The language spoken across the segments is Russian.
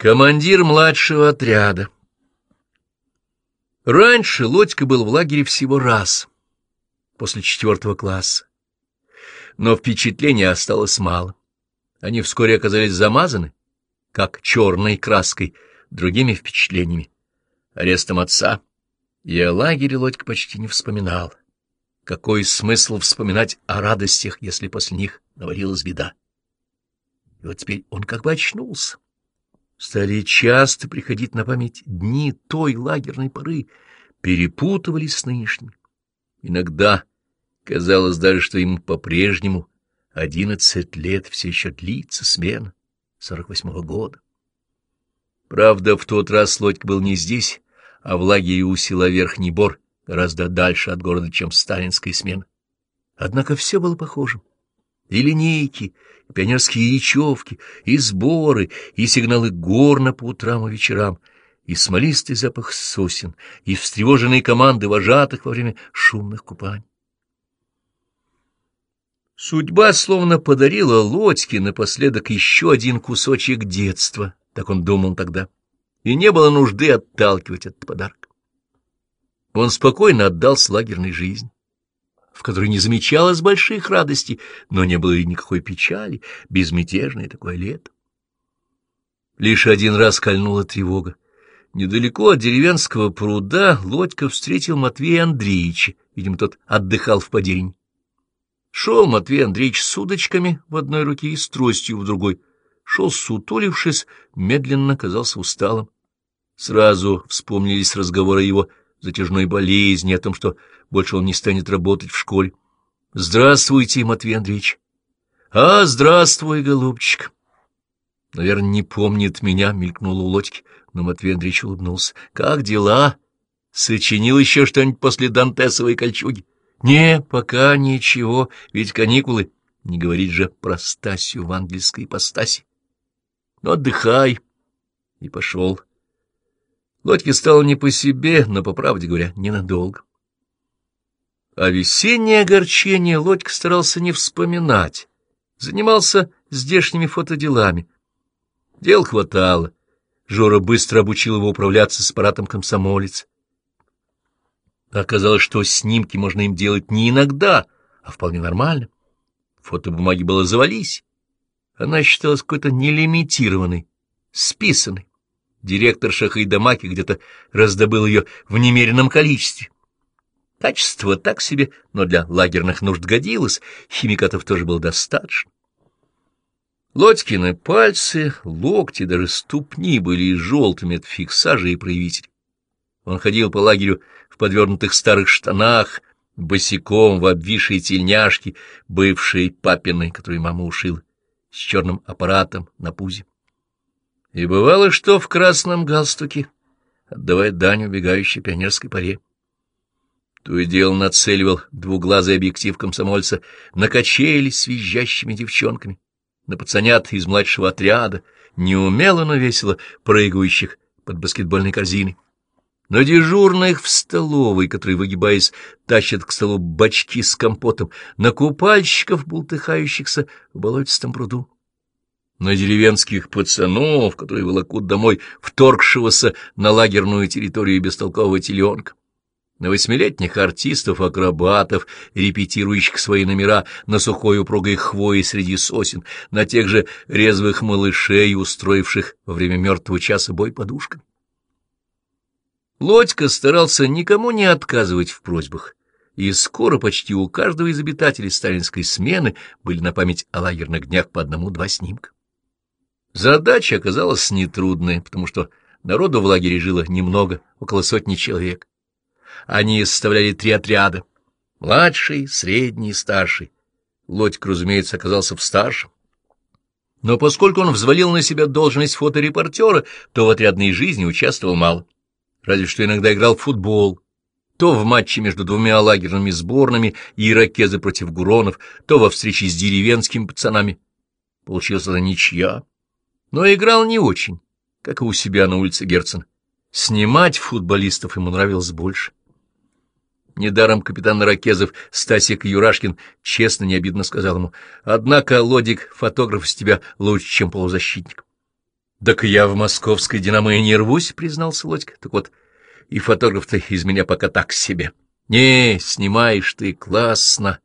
Командир младшего отряда. Раньше Лодька был в лагере всего раз, после четвертого класса. Но впечатления осталось мало. Они вскоре оказались замазаны, как черной краской, другими впечатлениями. Арестом отца. И о лагере Лодька почти не вспоминал. Какой смысл вспоминать о радостях, если после них навалилась беда? И вот теперь он как бы очнулся стали часто приходить на память дни той лагерной поры, перепутывались с нынешними. Иногда казалось даже, что им по-прежнему одиннадцать лет все еще длится смена сорок восьмого года. Правда, в тот раз Лодька был не здесь, а в лагере у села Верхний Бор, гораздо дальше от города, чем сталинская смена. Однако все было похожим. И линейки, и пионерские речевки, и сборы, и сигналы горна по утрам и вечерам, и смолистый запах сосен, и встревоженные команды вожатых во время шумных купаний. Судьба словно подарила Лодьке напоследок еще один кусочек детства, так он думал тогда, и не было нужды отталкивать этот подарок. Он спокойно отдался лагерной жизни в которой не замечалось больших радостей, но не было и никакой печали, безмятежное такое лето. Лишь один раз кольнула тревога. Недалеко от деревенского пруда Лодька встретил Матвея Андреевича, видимо, тот отдыхал в подень. Шел Матвей Андреевич с удочками в одной руке и с тростью в другой. Шел сутулившись, медленно казался усталым. Сразу вспомнились разговоры его затяжной болезни, о том, что больше он не станет работать в школе. — Здравствуйте, Матвей Андреевич. — А, здравствуй, голубчик. — Наверное, не помнит меня, — мелькнула у Лодьки, но Матвей Андреевич улыбнулся. — Как дела? Сочинил еще что-нибудь после Дантесовой кольчуги? — Не, пока ничего, ведь каникулы. Не говорить же про Стасию в ангельской ипостаси. Ну, отдыхай. И пошел. Лодьке стало не по себе, но, по правде говоря, ненадолго. А весеннее огорчение Лодька старался не вспоминать, занимался здешними фотоделами. Дел хватало. Жора быстро обучил его управляться с аппаратом комсомолец. Оказалось, что снимки можно им делать не иногда, а вполне нормально. Фотобумаги было завались. Она считалась какой-то нелимитированной, списанной. Директор Шахайдамаки где-то раздобыл ее в немеренном количестве. Качество так себе, но для лагерных нужд годилось, химикатов тоже было достаточно. Лодькины пальцы, локти, даже ступни были желтыми от фиксажа и проявителей. Он ходил по лагерю в подвернутых старых штанах, босиком в обвисшей тельняшке, бывшей папиной, которую мама ушила, с черным аппаратом на пузе. И бывало, что в красном галстуке, отдавая дань убегающей пионерской паре. То и дело нацеливал двуглазый объектив комсомольца на качели с визжащими девчонками, на пацанят из младшего отряда, неумело, но весело прыгающих под баскетбольной корзиной. На дежурных в столовой, которые, выгибаясь, тащат к столу бачки с компотом, на купальщиков, бултыхающихся в болотистом пруду на деревенских пацанов, которые волокут домой вторгшегося на лагерную территорию бестолкового теленка, на восьмилетних артистов-акробатов, репетирующих свои номера на сухой упругой хвои среди сосен, на тех же резвых малышей, устроивших во время мертвого часа бой подушками. Лодька старался никому не отказывать в просьбах, и скоро почти у каждого из обитателей сталинской смены были на память о лагерных днях по одному-два снимка. Задача оказалась нетрудной, потому что народу в лагере жило немного, около сотни человек. Они составляли три отряда — младший, средний и старший. Лодьк, разумеется, оказался в старшем. Но поскольку он взвалил на себя должность фоторепортера, то в отрядной жизни участвовал мало. Разве что иногда играл в футбол, то в матче между двумя лагерными сборными и иракезы против гуронов, то во встрече с деревенскими пацанами. Получилась она ничья но играл не очень, как и у себя на улице Герцен. Снимать футболистов ему нравилось больше. Недаром капитан Ракезов Стасик Юрашкин честно, не обидно сказал ему, «Однако, Лодик, фотограф из тебя лучше, чем полузащитник». — Так я в московской «Динамо» и не рвусь, — признался Лодька. — Так вот, и фотограф-то из меня пока так себе. — Не, снимаешь ты классно.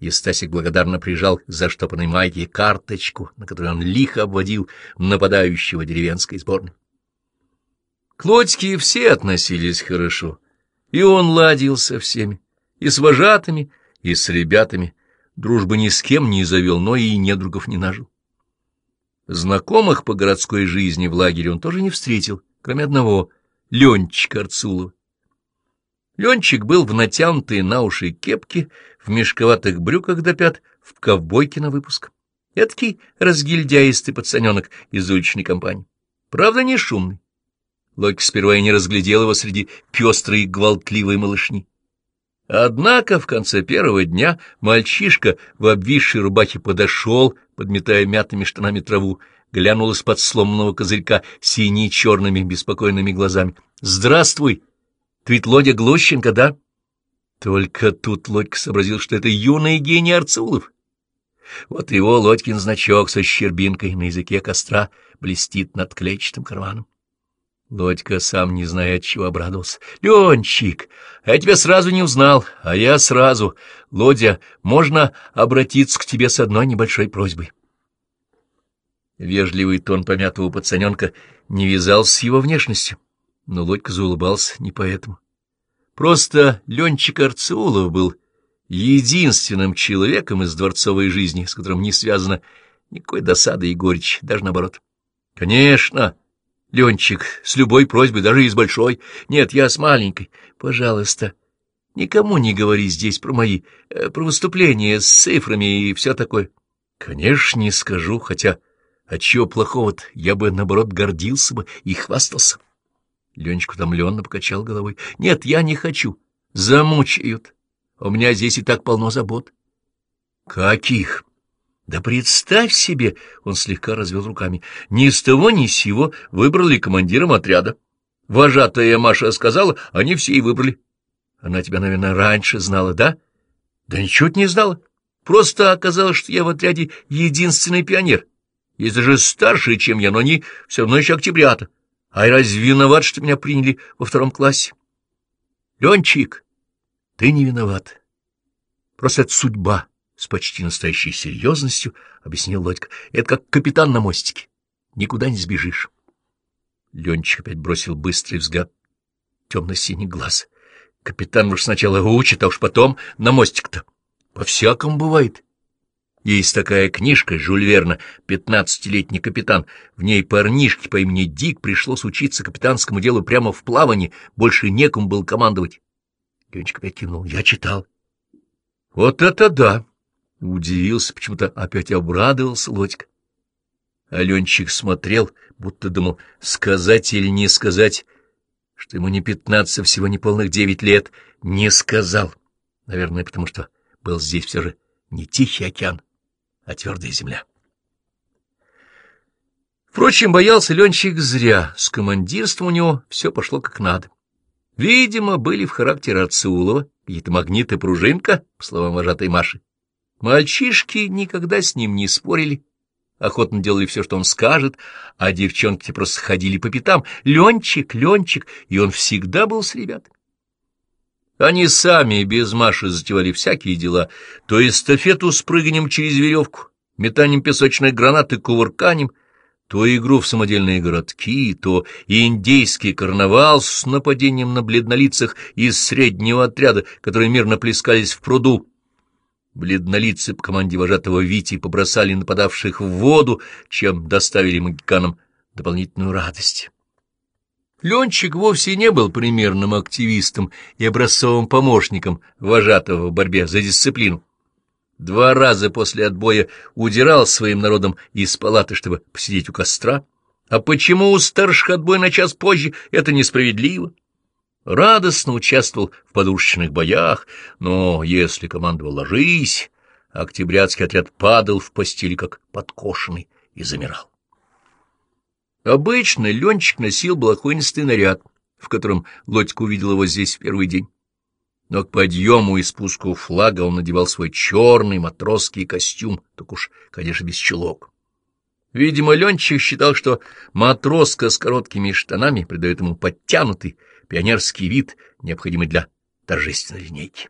И Стасик благодарно прижал к заштопанной майке карточку, на которой он лихо обводил нападающего деревенской сборной. К Лодьке все относились хорошо, и он ладил со всеми, и с вожатыми, и с ребятами, дружбы ни с кем не завел, но и недругов не нажил. Знакомых по городской жизни в лагере он тоже не встретил, кроме одного — Ленчика Арцулова. Ленчик был в натянутой на уши кепке, в мешковатых брюках до пят, в ковбойке на выпуск. Эдакий разгильдяистый пацаненок из уличной компании. Правда, не шумный. Лойк сперва и не разглядел его среди пестрой и гвалтливой малышни. Однако в конце первого дня мальчишка в обвисшей рубахе подошел, подметая мятыми штанами траву, глянул из-под сломанного козырька сине-черными беспокойными глазами. — Здравствуй! Ты ведь Лодя Глущенко, да? Только тут Лодька сообразил, что это юный гений Арцулов. Вот его Лодькин значок со щербинкой на языке костра блестит над клетчатым карманом. Лодька, сам не зная, от чего обрадовался. — Ленчик, я тебя сразу не узнал, а я сразу. Лодя, можно обратиться к тебе с одной небольшой просьбой? Вежливый тон помятого пацаненка не вязался с его внешностью, но Лодька заулыбался не поэтому. Просто Ленчик Арцеулов был единственным человеком из дворцовой жизни, с которым не связано никакой досады и горечи, даже наоборот. — Конечно! — Ленчик, с любой просьбой, даже из большой. Нет, я с маленькой. Пожалуйста, никому не говори здесь про мои, э, про выступления с цифрами и все такое. Конечно, не скажу, хотя от чего плохого-то я бы, наоборот, гордился бы и хвастался. Ленчик утомленно покачал головой. Нет, я не хочу. Замучают. У меня здесь и так полно забот. Каких? Да представь себе, он слегка развел руками, ни с того ни с сего выбрали командиром отряда. Вожатая Маша сказала, они все и выбрали. Она тебя, наверное, раньше знала, да? Да ничего не знала. Просто оказалось, что я в отряде единственный пионер. Есть даже старшие, чем я, но они все равно еще октябрята. А разве виноват, что меня приняли во втором классе? Ленчик, ты не виноват. Просто это судьба с почти настоящей серьезностью объяснил Лодька. — Это как капитан на мостике. Никуда не сбежишь. Ленчик опять бросил быстрый взгляд темно-синий глаз. Капитан уж сначала учит, а уж потом на мостик-то. По-всякому бывает. Есть такая книжка Жюль Верна «Пятнадцатилетний капитан». В ней парнишке по имени Дик пришлось учиться капитанскому делу прямо в плавании, больше некому был командовать. Ленчик опять кивнул. Я читал. — Вот это да! Удивился, почему-то опять обрадовался Лодька. Аленчик смотрел, будто думал, сказать или не сказать, что ему не пятнадцать, а всего не полных девять лет. Не сказал. Наверное, потому что был здесь все же не тихий океан, а твердая земля. Впрочем, боялся Ленчик зря. С командирством у него все пошло как надо. Видимо, были в характере Ацулова какие-то магниты пружинка, по словам вожатой Маши. Мальчишки никогда с ним не спорили, охотно делали все, что он скажет, а девчонки просто ходили по пятам. Ленчик, Ленчик, и он всегда был с ребятами. Они сами без Маши затевали всякие дела, то эстафету с прыганием через веревку, метанием песочной гранаты, кувырканием, то игру в самодельные городки, то индейский карнавал с нападением на бледнолицах из среднего отряда, которые мирно плескались в пруду, Бледнолицы по команде вожатого Вити побросали нападавших в воду, чем доставили магиканам дополнительную радость. Ленчик вовсе не был примерным активистом и образцовым помощником вожатого в борьбе за дисциплину. Два раза после отбоя удирал своим народом из палаты, чтобы посидеть у костра. А почему у старших отбой на час позже — это несправедливо? Радостно участвовал в подушечных боях, но если командовал «ложись», октябрятский отряд падал в постели, как подкошенный, и замирал. Обычно Ленчик носил балахонистый наряд, в котором Лодька увидел его здесь в первый день. Но к подъему и спуску флага он надевал свой черный матросский костюм, так уж, конечно, без чулок. Видимо, Ленчик считал, что матроска с короткими штанами придает ему подтянутый пионерский вид, необходимый для торжественной линейки.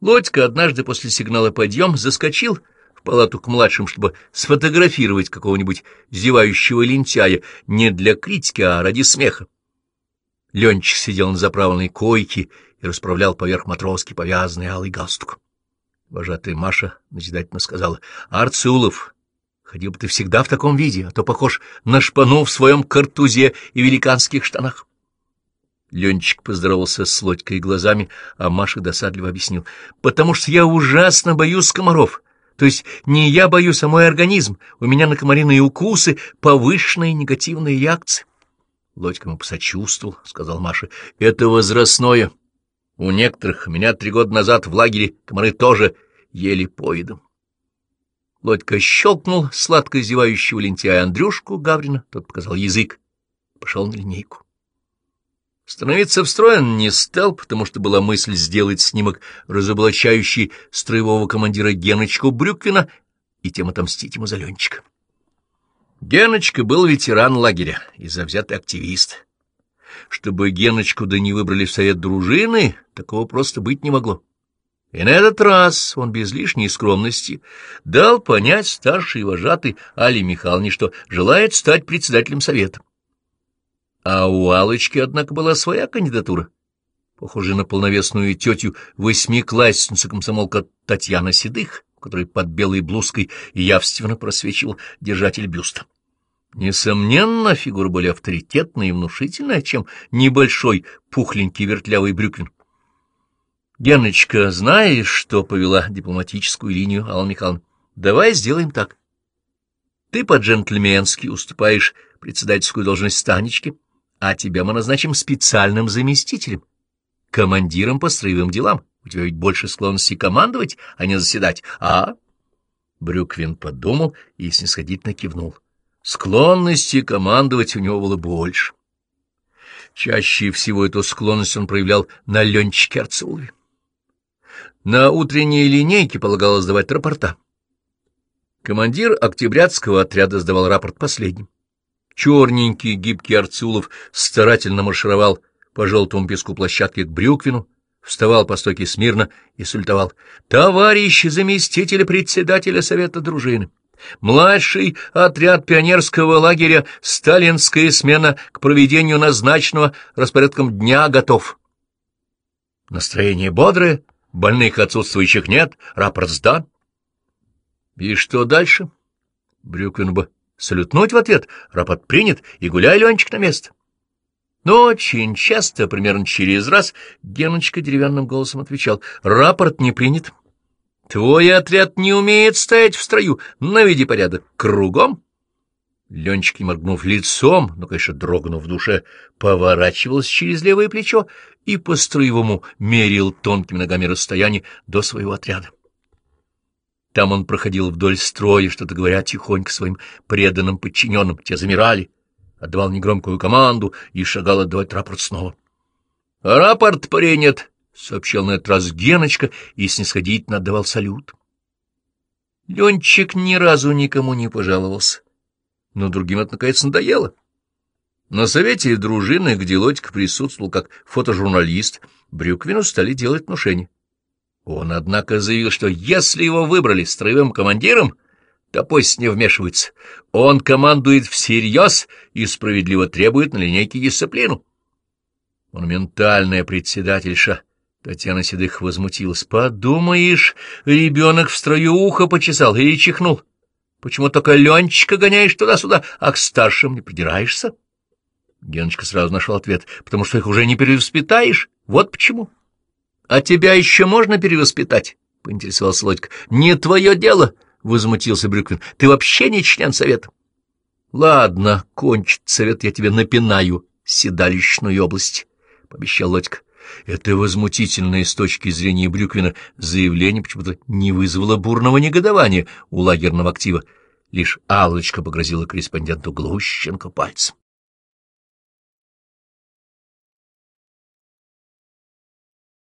Лодька однажды после сигнала «Подъем» заскочил в палату к младшим, чтобы сфотографировать какого-нибудь зевающего лентяя не для критики, а ради смеха. Ленчик сидел на заправленной койке и расправлял поверх матроски повязанный алый галстук. Вожатая Маша назидательно сказала, — Арцулов, Ходил бы ты всегда в таком виде, а то похож на шпану в своем картузе и великанских штанах. Ленчик поздоровался с Лодькой глазами, а Маша досадливо объяснил. — Потому что я ужасно боюсь комаров. То есть не я боюсь, а мой организм. У меня на комариные укусы повышенные негативные реакции. Лодька ему посочувствовал, — сказал Маша. — Это возрастное. У некоторых меня три года назад в лагере комары тоже ели поедом. Лодька щелкнул сладко зевающего лентяя Андрюшку Гаврина, тот показал язык, пошел на линейку. Становиться в строй он не стал, потому что была мысль сделать снимок, разоблачающий строевого командира Геночку Брюквина, и тем отомстить ему за Ленчика. Геночка был ветеран лагеря и завзятый активист. Чтобы Геночку да не выбрали в совет дружины, такого просто быть не могло. И на этот раз он без лишней скромности дал понять старший вожатый Али Михайловне, что желает стать председателем совета. А у Алочки, однако, была своя кандидатура, похожая на полновесную тетю восьмиклассница комсомолка Татьяна Седых, которой под белой блузкой явственно просвечивал держатель бюста. Несомненно, фигура более авторитетная и внушительная, чем небольшой пухленький вертлявый брюквин. Геночка, знаешь, что повела дипломатическую линию Алла Михайловна? Давай сделаем так. Ты по-джентльменски уступаешь председательскую должность Станечке, а тебя мы назначим специальным заместителем, командиром по строевым делам. У тебя ведь больше склонности командовать, а не заседать, а? Брюквин подумал и снисходительно кивнул. Склонности командовать у него было больше. Чаще всего эту склонность он проявлял на Ленчике Арцулове. На утренней линейке полагалось сдавать рапорта. Командир октябрятского отряда сдавал рапорт последним. Черненький гибкий Арцулов старательно маршировал по желтому песку площадки к Брюквину, вставал по стойке смирно и сультовал. «Товарищи заместители председателя совета дружины! Младший отряд пионерского лагеря «Сталинская смена» к проведению назначенного распорядком дня готов!» Настроение бодрое, Больных отсутствующих нет, рапорт сдан. И что дальше? Брюквин бы салютнуть в ответ, рапорт принят, и гуляй, Ленчик, на место. Но очень часто, примерно через раз, Геночка деревянным голосом отвечал, рапорт не принят. Твой отряд не умеет стоять в строю, наведи порядок. Кругом? Ленчик, не моргнув лицом, но, конечно, дрогнув в душе, поворачивался через левое плечо и по-строевому мерил тонкими ногами расстояние до своего отряда. Там он проходил вдоль строя, что-то говоря тихонько своим преданным подчиненным. Те замирали, отдавал негромкую команду и шагал отдавать рапорт снова. — Рапорт принят, — сообщил на этот раз Геночка и снисходительно отдавал салют. Ленчик ни разу никому не пожаловался но другим это, наконец, надоело. На совете дружины, где Лодька присутствовал как фотожурналист, Брюквину стали делать внушение. Он, однако, заявил, что если его выбрали строевым командиром, то пусть не вмешивается. Он командует всерьез и справедливо требует на линейке дисциплину. Монументальная председательша Татьяна Седых возмутилась. «Подумаешь, ребенок в строю ухо почесал или чихнул. Почему только Ленчика гоняешь туда-сюда, а к старшим не придираешься? Геночка сразу нашел ответ. Потому что их уже не перевоспитаешь. Вот почему. — А тебя еще можно перевоспитать? — поинтересовался Лодька. — Не твое дело, — возмутился Брюквин. — Ты вообще не член совета. — Ладно, кончит совет, я тебе напинаю седалищную область, — пообещал Лодька. Это возмутительное с точки зрения Брюквина заявление почему-то не вызвало бурного негодования у лагерного актива. Лишь Аллочка погрозила корреспонденту Глущенко пальцем.